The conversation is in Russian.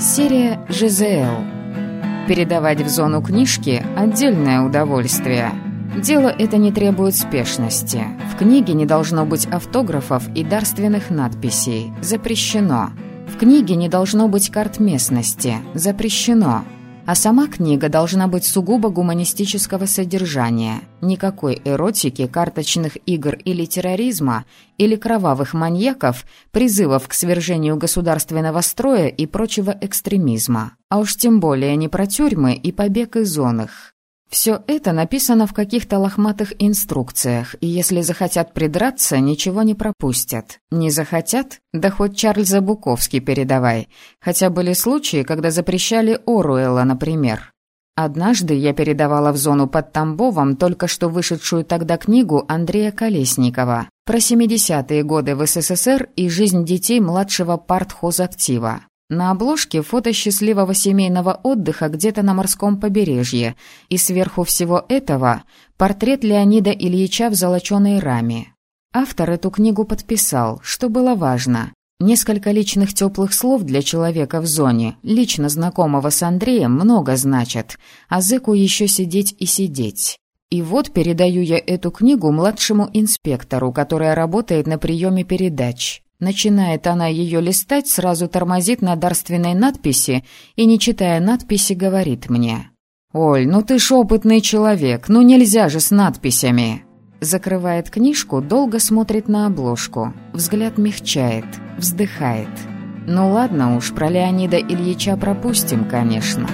Серия «ЖЗЛ». Передавать в зону книжки – отдельное удовольствие. Дело это не требует спешности. В книге не должно быть автографов и дарственных надписей. Запрещено. В книге не должно быть карт местности. Запрещено. А сама книга должна быть сугубо гуманистического содержания. Никакой эротики, карточных игр или терроризма, или кровавых маньяков, призывов к свержению государственного строя и прочего экстремизма. А уж тем более не про тюрьмы и побег из зон их. Все это написано в каких-то лохматых инструкциях, и если захотят придраться, ничего не пропустят. Не захотят? Да хоть Чарльза Буковский передавай. Хотя были случаи, когда запрещали Оруэлла, например. Однажды я передавала в зону под Тамбовом только что вышедшую тогда книгу Андрея Колесникова про 70-е годы в СССР и жизнь детей младшего партхозактива. На обложке фото счастливого семейного отдыха где-то на морском побережье, и сверху всего этого портрет Леонида Ильича в золоченой раме. Автор эту книгу подписал, что было важно. Несколько личных теплых слов для человека в зоне, лично знакомого с Андреем, много значат, а зэку еще сидеть и сидеть. И вот передаю я эту книгу младшему инспектору, которая работает на приеме передач. Начинает она ее листать, сразу тормозит на дарственной надписи и, не читая надписи, говорит мне. «Оль, ну ты ж опытный человек, ну нельзя же с надписями!» Закрывает книжку, долго смотрит на обложку. Взгляд мягчает, вздыхает. «Ну ладно уж, про Леонида Ильича пропустим, конечно».